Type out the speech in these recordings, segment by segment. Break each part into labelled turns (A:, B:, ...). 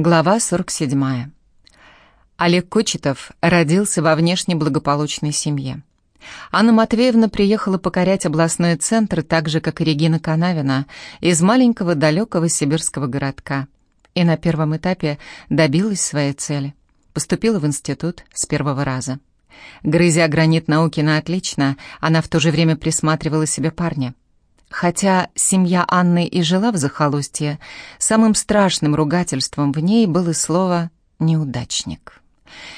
A: Глава 47. Олег Кочетов родился во внешне благополучной семье. Анна Матвеевна приехала покорять областной центр так же, как и Регина Канавина, из маленького далекого сибирского городка. И на первом этапе добилась своей цели. Поступила в институт с первого раза. Грызя гранит науки на отлично, она в то же время присматривала себе парня — Хотя семья Анны и жила в захолустье, самым страшным ругательством в ней было слово «неудачник».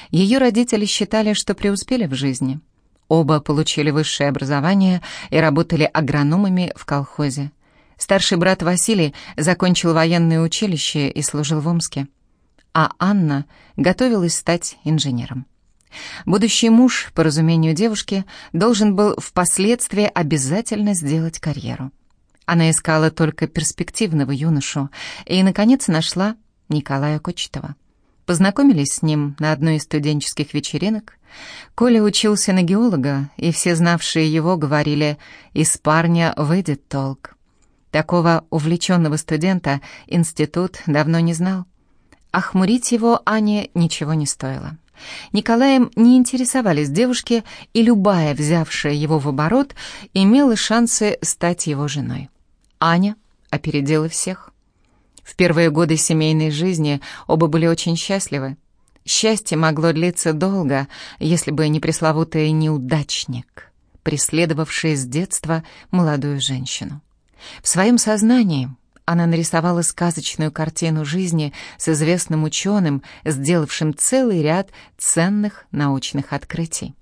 A: Ее родители считали, что преуспели в жизни. Оба получили высшее образование и работали агрономами в колхозе. Старший брат Василий закончил военное училище и служил в Омске. А Анна готовилась стать инженером. Будущий муж, по разумению девушки, должен был впоследствии обязательно сделать карьеру. Она искала только перспективного юношу и, наконец, нашла Николая Кочетова. Познакомились с ним на одной из студенческих вечеринок. Коля учился на геолога, и все знавшие его говорили «из парня выйдет толк». Такого увлеченного студента институт давно не знал. Охмурить его Ане ничего не стоило. Николаем не интересовались девушки, и любая, взявшая его в оборот, имела шансы стать его женой. Аня опередила всех. В первые годы семейной жизни оба были очень счастливы. Счастье могло длиться долго, если бы не пресловутый неудачник, преследовавший с детства молодую женщину. В своем сознании она нарисовала сказочную картину жизни с известным ученым, сделавшим целый ряд ценных научных открытий.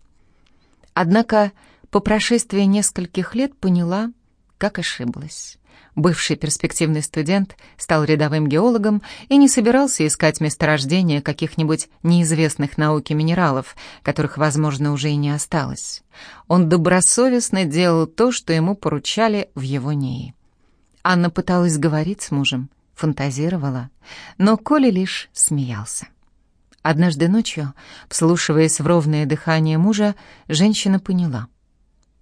A: Однако по прошествии нескольких лет поняла, как ошиблась. Бывший перспективный студент стал рядовым геологом и не собирался искать месторождения каких-нибудь неизвестных науке минералов, которых, возможно, уже и не осталось. Он добросовестно делал то, что ему поручали в его НИИ. Анна пыталась говорить с мужем, фантазировала, но Коля лишь смеялся. Однажды ночью, вслушиваясь в ровное дыхание мужа, женщина поняла.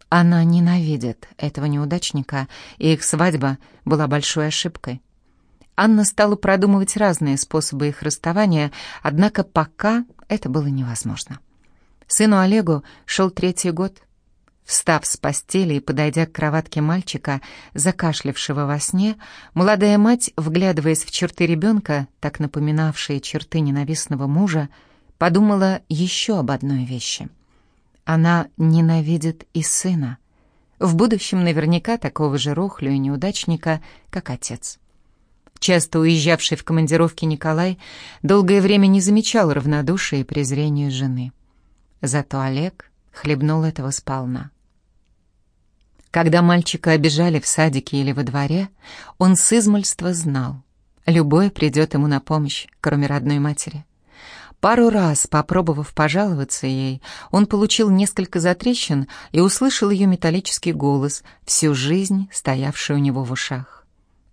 A: Она ненавидит этого неудачника, и их свадьба была большой ошибкой. Анна стала продумывать разные способы их расставания, однако пока это было невозможно. Сыну Олегу шел третий год, Встав с постели и подойдя к кроватке мальчика, закашлявшего во сне, молодая мать, вглядываясь в черты ребенка, так напоминавшие черты ненавистного мужа, подумала еще об одной вещи. Она ненавидит и сына. В будущем наверняка такого же рохлю и неудачника, как отец. Часто уезжавший в командировки Николай долгое время не замечал равнодушия и презрения жены. Зато Олег хлебнул этого сполна. Когда мальчика обижали в садике или во дворе, он с измольства знал. Любой придет ему на помощь, кроме родной матери. Пару раз, попробовав пожаловаться ей, он получил несколько затрещин и услышал ее металлический голос, всю жизнь стоявший у него в ушах.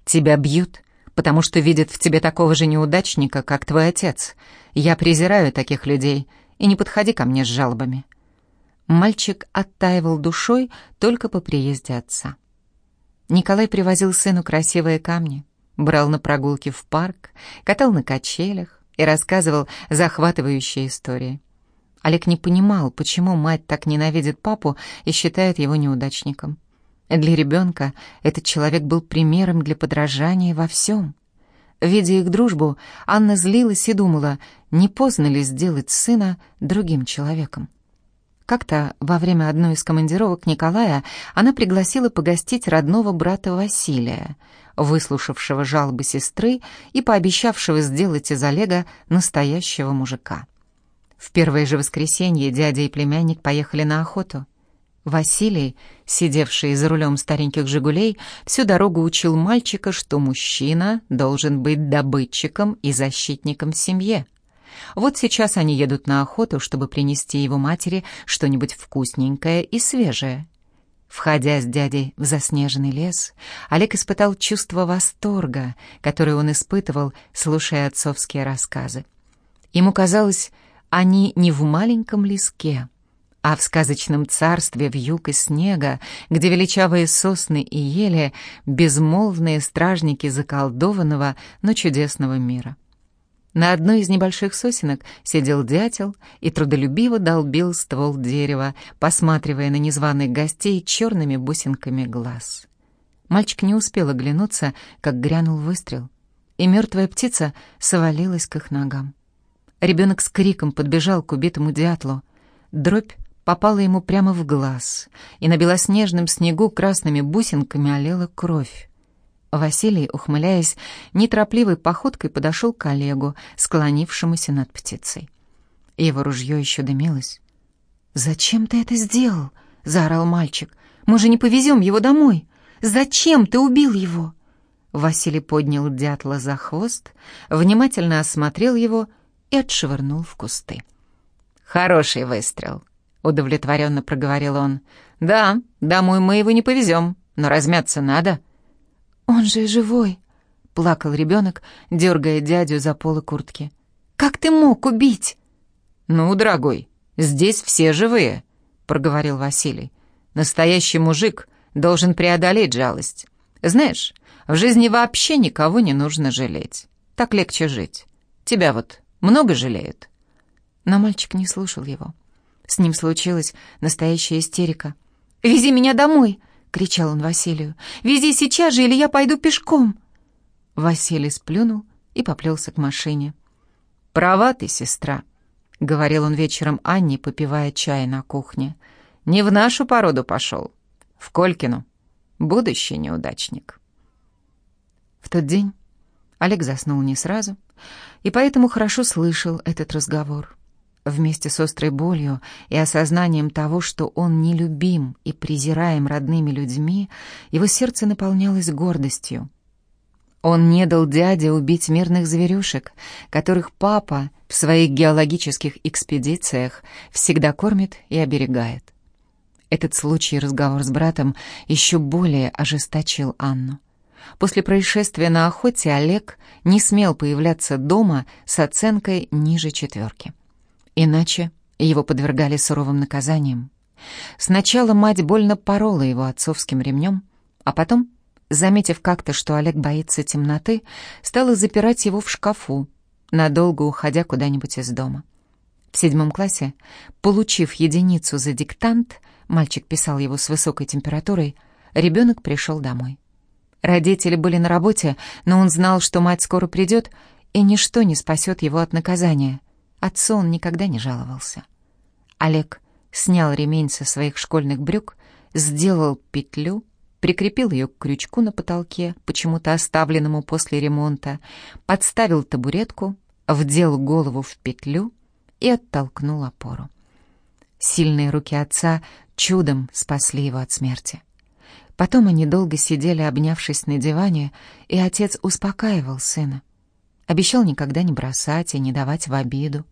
A: «Тебя бьют, потому что видят в тебе такого же неудачника, как твой отец. Я презираю таких людей, и не подходи ко мне с жалобами. Мальчик оттаивал душой только по приезде отца. Николай привозил сыну красивые камни, брал на прогулки в парк, катал на качелях и рассказывал захватывающие истории. Олег не понимал, почему мать так ненавидит папу и считает его неудачником. Для ребенка этот человек был примером для подражания во всем. Видя их дружбу, Анна злилась и думала, не поздно ли сделать сына другим человеком. Как-то во время одной из командировок Николая она пригласила погостить родного брата Василия, выслушавшего жалобы сестры и пообещавшего сделать из Олега настоящего мужика. В первое же воскресенье дядя и племянник поехали на охоту. Василий, сидевший за рулем стареньких «Жигулей», всю дорогу учил мальчика, что мужчина должен быть добытчиком и защитником в семье. Вот сейчас они едут на охоту, чтобы принести его матери что-нибудь вкусненькое и свежее. Входя с дядей в заснеженный лес, Олег испытал чувство восторга, которое он испытывал, слушая отцовские рассказы. Ему казалось, они не в маленьком леске, а в сказочном царстве в юг и снега, где величавые сосны и ели — безмолвные стражники заколдованного, но чудесного мира. На одной из небольших сосенок сидел дятел и трудолюбиво долбил ствол дерева, посматривая на незваных гостей черными бусинками глаз. Мальчик не успел оглянуться, как грянул выстрел, и мертвая птица совалилась к их ногам. Ребенок с криком подбежал к убитому дятлу. Дробь попала ему прямо в глаз, и на белоснежном снегу красными бусинками олела кровь. Василий, ухмыляясь, неторопливой походкой подошел к Олегу, склонившемуся над птицей. Его ружье еще дымилось. «Зачем ты это сделал?» — заорал мальчик. «Мы же не повезем его домой! Зачем ты убил его?» Василий поднял дятла за хвост, внимательно осмотрел его и отшвырнул в кусты. «Хороший выстрел», — удовлетворенно проговорил он. «Да, домой мы его не повезем, но размяться надо».
B: «Он же живой!» — плакал ребенок, дергая дядю за полы куртки. «Как ты мог убить?»
A: «Ну, дорогой, здесь все живые», — проговорил Василий. «Настоящий мужик должен преодолеть жалость. Знаешь, в жизни вообще никого не нужно жалеть. Так легче жить. Тебя вот много жалеют?»
B: Но мальчик не слушал его. С ним случилась настоящая истерика. «Вези меня домой!» Кричал он Василию. «Вези сейчас же, или я пойду пешком!»
A: Василий сплюнул и поплелся к машине. «Права ты, сестра», — говорил он вечером Анне, попивая чай на кухне. «Не в нашу породу пошел. В Колькину. Будущий неудачник». В тот день Олег заснул не сразу, и поэтому хорошо слышал этот разговор. Вместе с острой болью и осознанием того, что он нелюбим и презираем родными людьми, его сердце наполнялось гордостью. Он не дал дяде убить мирных зверюшек, которых папа в своих геологических экспедициях всегда кормит и оберегает. Этот случай разговор с братом еще более ожесточил Анну. После происшествия на охоте Олег не смел появляться дома с оценкой ниже четверки. Иначе его подвергали суровым наказаниям. Сначала мать больно порола его отцовским ремнем, а потом, заметив как-то, что Олег боится темноты, стала запирать его в шкафу, надолго уходя куда-нибудь из дома. В седьмом классе, получив единицу за диктант, мальчик писал его с высокой температурой, ребенок пришел домой. Родители были на работе, но он знал, что мать скоро придет, и ничто не спасет его от наказания. Отцу он никогда не жаловался. Олег снял ремень со своих школьных брюк, сделал петлю, прикрепил ее к крючку на потолке, почему-то оставленному после ремонта, подставил табуретку, вдел голову в петлю и оттолкнул опору. Сильные руки отца чудом спасли его от смерти. Потом они долго сидели, обнявшись на диване, и отец успокаивал сына. Обещал никогда не бросать и не давать в обиду.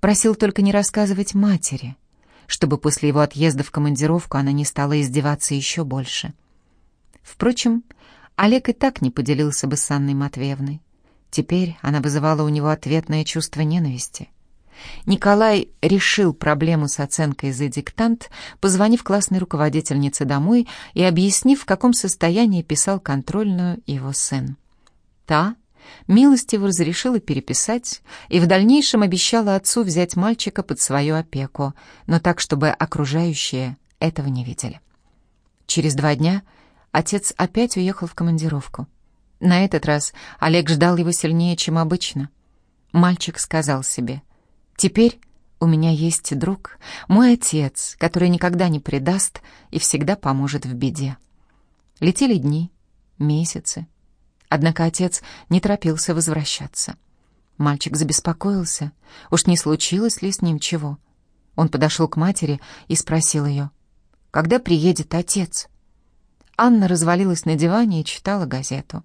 A: Просил только не рассказывать матери, чтобы после его отъезда в командировку она не стала издеваться еще больше. Впрочем, Олег и так не поделился бы с Анной Матвеевной. Теперь она вызывала у него ответное чувство ненависти. Николай решил проблему с оценкой за диктант, позвонив классной руководительнице домой и объяснив, в каком состоянии писал контрольную его сын. Та милостиво разрешила переписать и в дальнейшем обещала отцу взять мальчика под свою опеку, но так, чтобы окружающие этого не видели. Через два дня отец опять уехал в командировку. На этот раз Олег ждал его сильнее, чем обычно. Мальчик сказал себе, «Теперь у меня есть друг, мой отец, который никогда не предаст и всегда поможет в беде». Летели дни, месяцы, Однако отец не торопился возвращаться. Мальчик забеспокоился, уж не случилось ли с ним чего. Он подошел к матери и спросил ее, «Когда приедет отец?» Анна развалилась на диване и читала газету.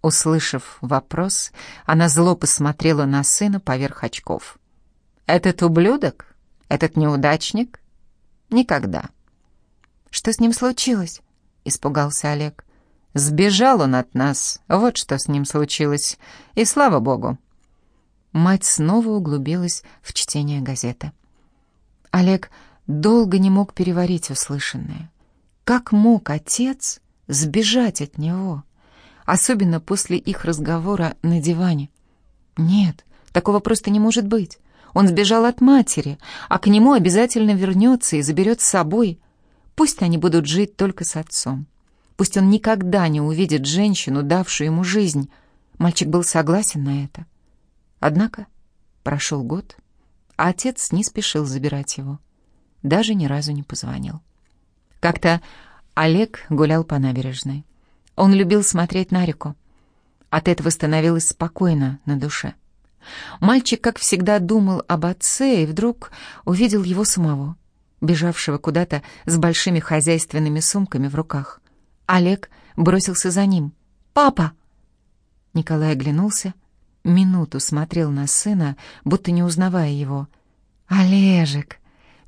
A: Услышав вопрос, она зло посмотрела на сына поверх очков. «Этот ублюдок? Этот неудачник? Никогда».
B: «Что с ним случилось?» — испугался Олег.
A: Сбежал он от нас, вот что с ним случилось. И слава богу. Мать снова углубилась в чтение газеты.
B: Олег долго не мог переварить услышанное. Как мог отец сбежать от него? Особенно после их разговора на диване. Нет, Такого просто не может быть. Он сбежал от матери, а к нему обязательно вернется и заберет с собой. Пусть они будут жить только с отцом. Пусть он никогда не увидит женщину, давшую ему жизнь. Мальчик был согласен на это. Однако прошел год, а отец не спешил забирать его. Даже ни разу не позвонил. Как-то Олег гулял по набережной. Он любил смотреть на реку. От этого становилось спокойно на душе. Мальчик, как всегда, думал об отце и вдруг увидел его самого, бежавшего куда-то с большими хозяйственными сумками в руках. Олег бросился за ним. «Папа!» Николай оглянулся, минуту смотрел на сына, будто не узнавая его. «Олежек!»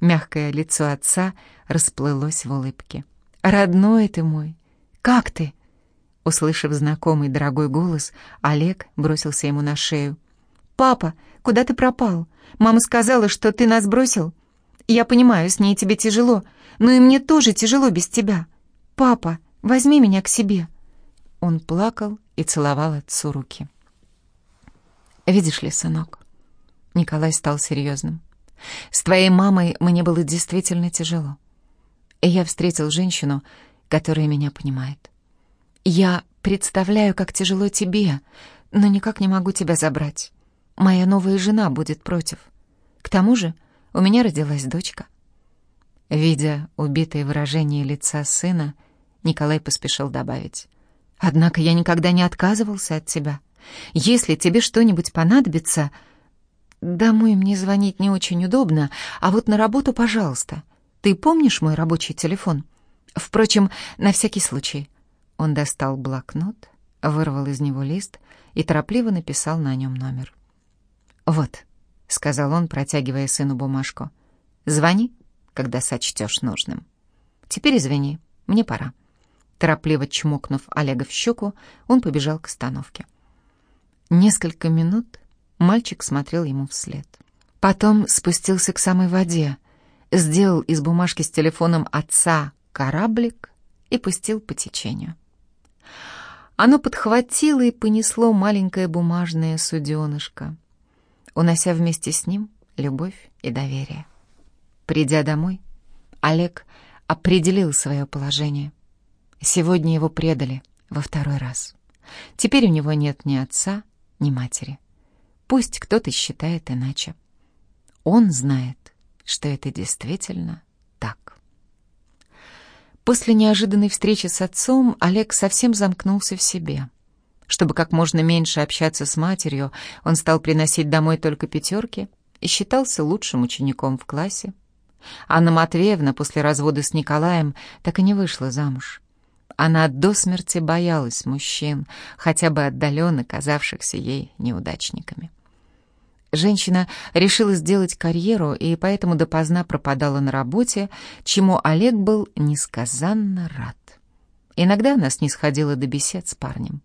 B: Мягкое лицо отца расплылось в улыбке. «Родной ты мой! Как ты?» Услышав знакомый дорогой голос, Олег бросился ему на шею. «Папа, куда ты пропал? Мама сказала, что ты нас бросил. Я понимаю, с ней тебе тяжело, но и мне тоже тяжело без тебя. Папа, возьми меня к себе». Он плакал и целовал отцу руки. «Видишь ли, сынок?» Николай стал серьезным. «С твоей мамой мне было действительно тяжело. И я встретил женщину, которая меня понимает. Я представляю, как тяжело тебе, но никак не могу тебя забрать. Моя новая жена будет против. К тому же у меня родилась дочка». Видя убитое выражение лица сына, Николай поспешил добавить. «Однако я никогда не отказывался от тебя. Если тебе что-нибудь понадобится...» «Домой мне звонить не очень удобно, а вот на работу, пожалуйста. Ты помнишь мой рабочий телефон? Впрочем, на всякий случай». Он достал блокнот, вырвал из него лист и торопливо написал на нем номер. «Вот», — сказал он, протягивая сыну бумажку, — «звони, когда сочтешь нужным. Теперь извини, мне пора». Торопливо чмокнув Олега в щеку, он побежал к остановке. Несколько минут мальчик смотрел ему вслед. Потом спустился к самой воде, сделал из бумажки с телефоном отца кораблик и пустил по течению. Оно подхватило и понесло маленькое бумажное суденышко, унося вместе с ним любовь и доверие. Придя домой, Олег определил свое положение. Сегодня его предали во второй раз. Теперь у него нет ни отца, ни матери. Пусть кто-то считает иначе. Он знает, что это действительно так. После неожиданной встречи с отцом Олег совсем замкнулся в себе. Чтобы как можно меньше общаться с матерью, он стал приносить домой только пятерки и считался лучшим учеником в классе. Анна Матвеевна после развода с Николаем так и не вышла замуж. Она до смерти боялась мужчин, хотя бы отдаленно казавшихся ей неудачниками. Женщина решила сделать карьеру и поэтому допоздна пропадала на работе, чему Олег был несказанно рад. Иногда она снисходила до бесед с парнем.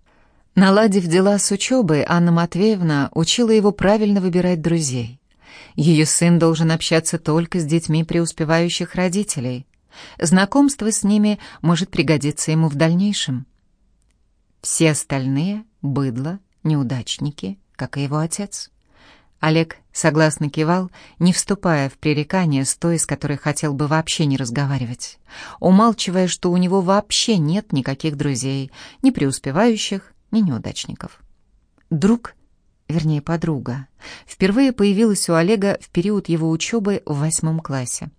B: Наладив дела с учебой, Анна Матвеевна учила его правильно выбирать друзей. Ее сын должен общаться только с детьми преуспевающих родителей. Знакомство с ними может пригодиться ему в дальнейшем. Все остальные — быдло, неудачники, как и его отец. Олег согласно кивал, не вступая в пререкание с той, с которой хотел бы вообще не разговаривать, умалчивая, что у него вообще нет никаких друзей, ни преуспевающих, ни неудачников. Друг, вернее подруга, впервые появилась у Олега в период его учебы в восьмом классе.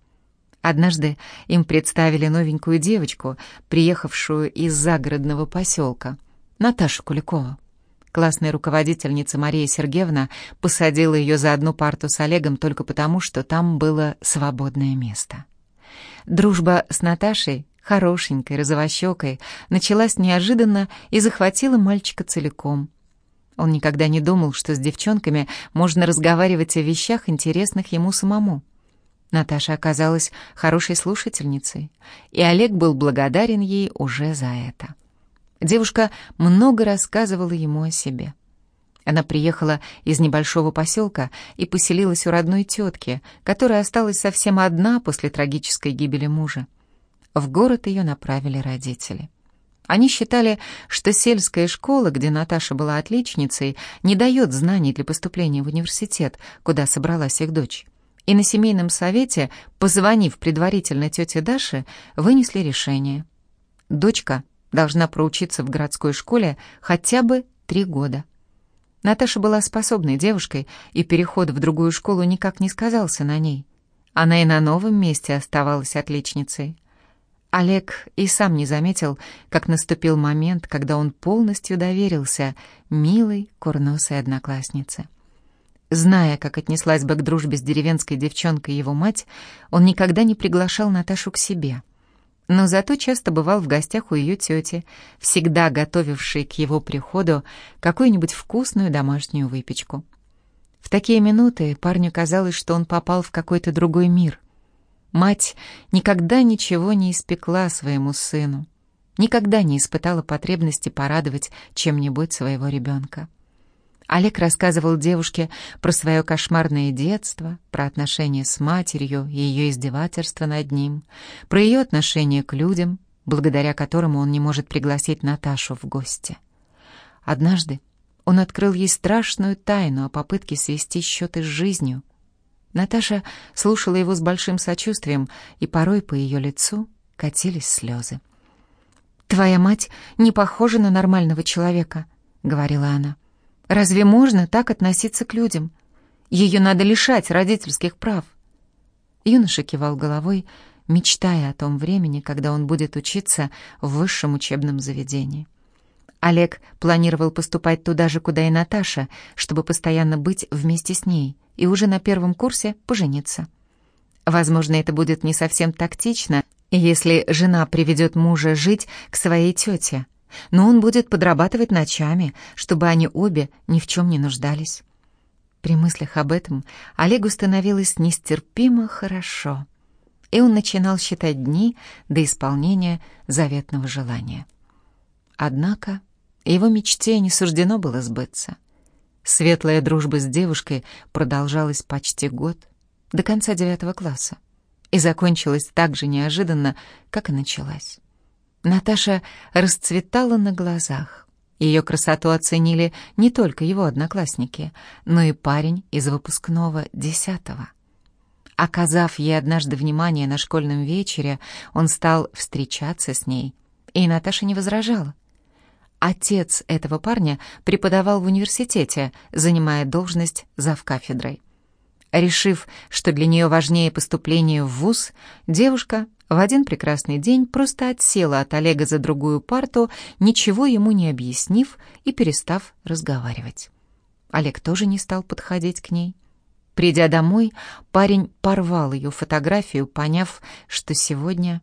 B: Однажды им представили новенькую девочку, приехавшую из загородного поселка, Наташу Куликову. Классная руководительница Мария Сергеевна посадила ее за одну парту с Олегом только потому, что там было свободное место. Дружба с Наташей, хорошенькой, розовощекой, началась неожиданно и захватила мальчика целиком. Он никогда не думал, что с девчонками можно разговаривать о вещах, интересных ему самому. Наташа оказалась хорошей слушательницей, и Олег был благодарен ей уже за это. Девушка много рассказывала ему о себе. Она приехала из небольшого поселка и поселилась у родной тетки, которая осталась совсем одна после трагической гибели мужа. В город ее направили родители. Они считали, что сельская школа, где Наташа была отличницей, не дает знаний для поступления в университет, куда собралась их дочь. И на семейном совете, позвонив предварительно тете Даше, вынесли решение. Дочка должна проучиться в городской школе хотя бы три года. Наташа была способной девушкой, и переход в другую школу никак не сказался на ней. Она и на новом месте оставалась отличницей. Олег и сам не заметил, как наступил момент, когда он полностью доверился милой курносой однокласснице. Зная, как отнеслась бы к дружбе с деревенской девчонкой его мать, он никогда не приглашал Наташу к себе. Но зато часто бывал в гостях у ее тети, всегда готовившей к его приходу какую-нибудь вкусную домашнюю выпечку. В такие минуты парню казалось, что он попал в какой-то другой мир — Мать никогда ничего не испекла своему сыну, никогда не испытала потребности порадовать чем-нибудь своего ребенка. Олег рассказывал девушке про свое кошмарное детство, про отношения с матерью и ее издевательство над ним, про ее отношение к людям, благодаря которому он не может пригласить Наташу в гости. Однажды он открыл ей страшную тайну о попытке свести счеты с жизнью, Наташа слушала его с большим сочувствием, и порой по ее лицу катились слезы. «Твоя мать не похожа на нормального человека», — говорила она. «Разве можно так относиться к людям? Ее надо лишать родительских прав». Юноша кивал головой, мечтая о том времени, когда он будет учиться в высшем учебном заведении. Олег планировал поступать туда же, куда и Наташа, чтобы постоянно быть вместе с ней и уже на первом курсе пожениться. Возможно, это будет не совсем тактично, если жена приведет мужа жить к своей тете, но он будет подрабатывать ночами, чтобы они обе ни в чем не нуждались. При мыслях об этом Олегу становилось нестерпимо хорошо, и он начинал считать дни до исполнения заветного желания. Однако его мечте не суждено было сбыться. Светлая дружба с девушкой продолжалась почти год, до конца девятого класса, и закончилась так же неожиданно, как и началась. Наташа расцветала на глазах. Ее красоту оценили не только его одноклассники, но и парень из выпускного десятого. Оказав ей однажды внимание на школьном вечере, он стал встречаться с ней, и Наташа не возражала. Отец этого парня преподавал в университете, занимая должность завкафедрой. Решив, что для нее важнее поступление в вуз, девушка в один прекрасный день просто отсела от Олега за другую парту, ничего ему не объяснив и перестав разговаривать. Олег тоже не стал подходить к ней. Придя домой, парень порвал ее фотографию, поняв, что сегодня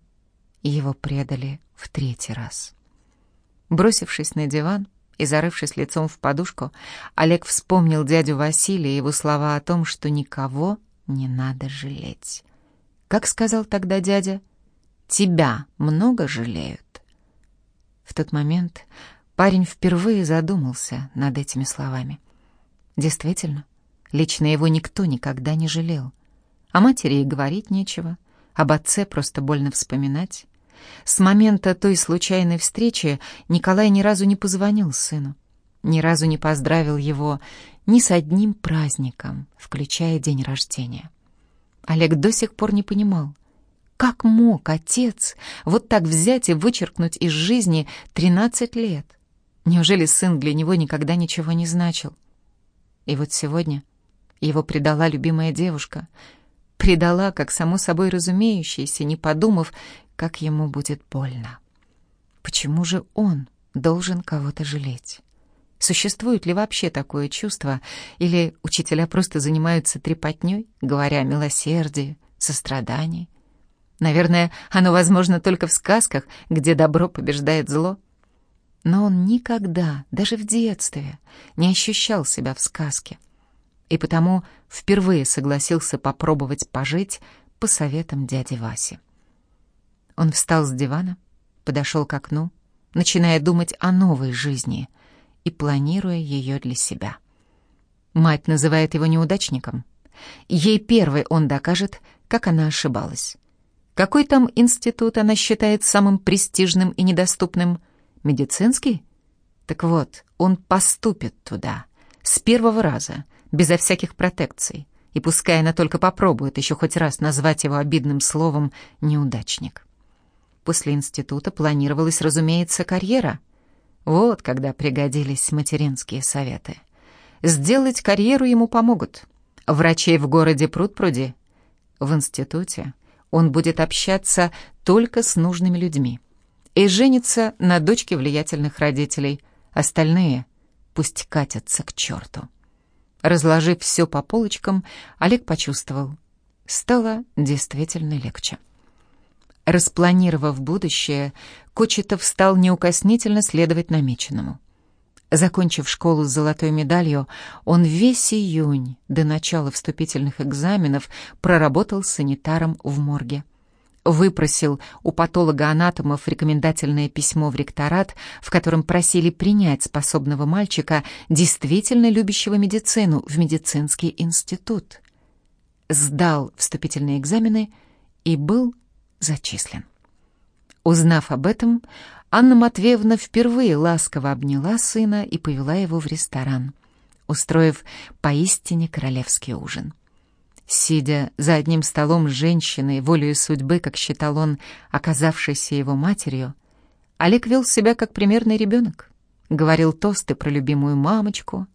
B: его предали в третий раз. Бросившись на диван и зарывшись лицом в подушку, Олег вспомнил дядю Василия и его слова о том, что никого не надо жалеть. Как сказал тогда дядя, «Тебя много жалеют». В тот момент парень впервые задумался над этими словами. Действительно, лично его никто никогда не жалел. О матери и говорить нечего, об отце просто больно вспоминать. С момента той случайной встречи Николай ни разу не позвонил сыну, ни разу не поздравил его ни с одним праздником, включая день рождения. Олег до сих пор не понимал, как мог отец вот так взять и вычеркнуть из жизни 13 лет? Неужели сын для него никогда ничего не значил? И вот сегодня его предала любимая девушка. Предала, как само собой разумеющееся, не подумав, как ему будет больно. Почему же он должен кого-то жалеть? Существует ли вообще такое чувство, или учителя просто занимаются трепотней, говоря о милосердии, сострадании? Наверное, оно возможно только в сказках, где добро побеждает зло. Но он никогда, даже в детстве, не ощущал себя в сказке. И потому впервые согласился попробовать пожить по советам дяди Васи. Он встал с дивана, подошел к окну, начиная думать о новой жизни и планируя ее для себя. Мать называет его неудачником. Ей первой он докажет, как она ошибалась. Какой там институт она считает самым престижным и недоступным? Медицинский? Так вот, он поступит туда. С первого раза, безо всяких протекций. И пускай она только попробует еще хоть раз назвать его обидным словом «неудачник». После института планировалась, разумеется, карьера. Вот когда пригодились материнские советы. Сделать карьеру ему помогут. Врачей в городе пруд-пруди. В институте он будет общаться только с нужными людьми. И женится на дочке влиятельных родителей. Остальные пусть катятся к черту. Разложив все по полочкам, Олег почувствовал. Стало действительно легче. Распланировав будущее, Кочетов стал неукоснительно следовать намеченному. Закончив школу с золотой медалью, он весь июнь до начала вступительных экзаменов проработал санитаром в морге. Выпросил у патолога-анатомов рекомендательное письмо в ректорат, в котором просили принять способного мальчика, действительно любящего медицину, в медицинский институт. Сдал вступительные экзамены и был зачислен. Узнав об этом, Анна Матвеевна впервые ласково обняла сына и повела его в ресторан, устроив поистине королевский ужин. Сидя за одним столом с женщиной, волею судьбы, как считал он, оказавшейся его матерью, Олег вел себя как примерный ребенок, говорил тосты про любимую мамочку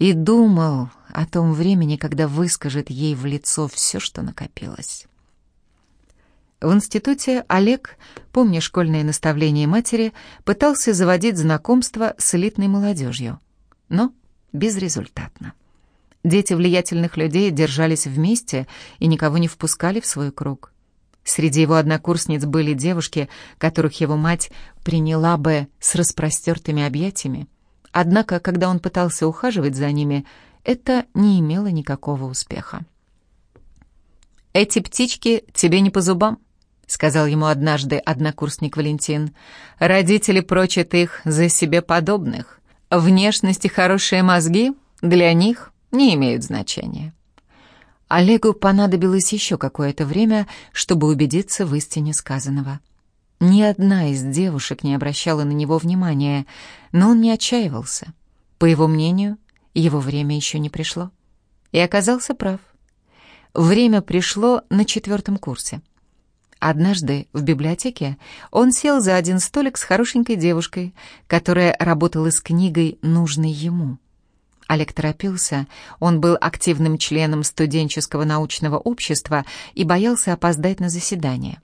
B: и думал о том времени, когда выскажет ей в лицо все, что накопилось. В институте Олег, помня школьное наставление матери, пытался заводить знакомство с элитной молодежью, но безрезультатно. Дети влиятельных людей держались вместе и никого не впускали в свой круг. Среди его однокурсниц были девушки, которых его мать приняла бы с распростертыми объятиями. Однако, когда он пытался ухаживать за ними, это не имело никакого успеха. «Эти птички тебе не по зубам», сказал ему однажды однокурсник Валентин. Родители прочат их за себе подобных. Внешность и хорошие мозги для них не имеют значения. Олегу понадобилось еще какое-то время, чтобы убедиться в истине сказанного. Ни одна из девушек не обращала на него внимания, но он не отчаивался. По его мнению, его время еще не пришло. И оказался прав. Время пришло на четвертом курсе. Однажды в библиотеке он сел за один столик с хорошенькой девушкой, которая работала с книгой, нужной ему. Олег торопился, он был активным членом студенческого научного общества и боялся опоздать на заседание.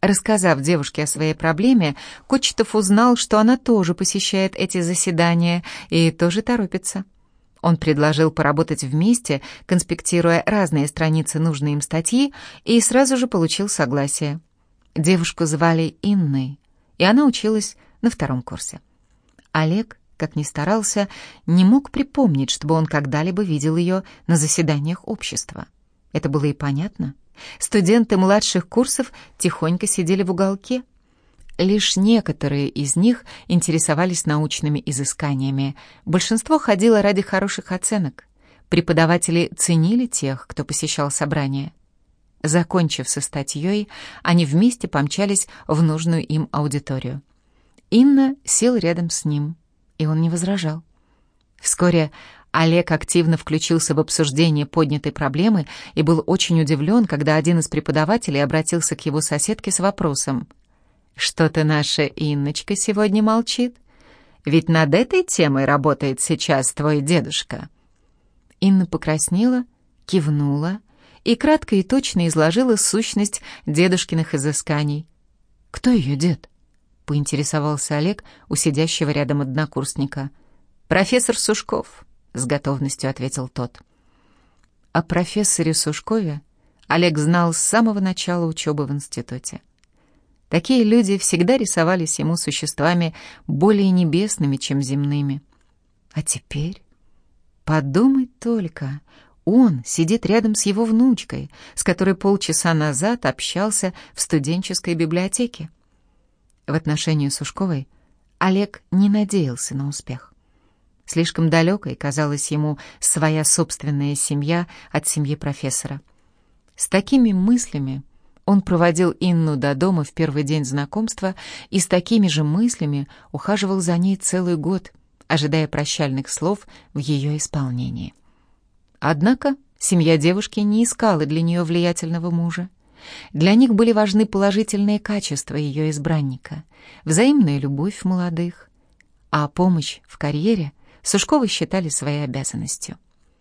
B: Рассказав девушке о своей проблеме, Кочетов узнал, что она тоже посещает эти заседания и тоже торопится. Он предложил поработать вместе, конспектируя разные страницы нужной им статьи, и сразу же получил согласие. Девушку звали Инной, и она училась на втором курсе. Олег, как ни старался, не мог припомнить, чтобы он когда-либо видел ее на заседаниях общества. Это было и понятно. Студенты младших курсов тихонько сидели в уголке — Лишь некоторые из них интересовались научными изысканиями. Большинство ходило ради хороших оценок. Преподаватели ценили тех, кто посещал собрания. Закончив со статьей, они вместе помчались в нужную им аудиторию. Инна сел рядом с ним, и он не возражал. Вскоре Олег активно включился в обсуждение поднятой проблемы и был очень удивлен, когда один из преподавателей обратился к его соседке с вопросом — что-то наша Инночка сегодня молчит. Ведь над этой темой работает сейчас твой дедушка. Инна покраснела, кивнула и кратко и точно изложила сущность дедушкиных изысканий. «Кто ее дед?» — поинтересовался Олег у сидящего рядом однокурсника. «Профессор Сушков», — с готовностью ответил тот. О профессоре Сушкове Олег знал с самого начала учебы в институте. Такие люди всегда рисовались ему существами более небесными, чем земными. А теперь... Подумать только, он сидит рядом с его внучкой, с которой полчаса назад общался в студенческой библиотеке. В отношении Сушковой Олег не надеялся на успех. Слишком далекой казалась ему своя собственная семья от семьи профессора. С такими мыслями Он проводил Инну до дома в первый день знакомства и с такими же мыслями ухаживал за ней целый год, ожидая прощальных слов в ее исполнении. Однако семья девушки не искала для нее влиятельного мужа. Для них были важны положительные качества ее избранника, взаимная любовь молодых, а помощь в карьере Сушковы считали своей обязанностью.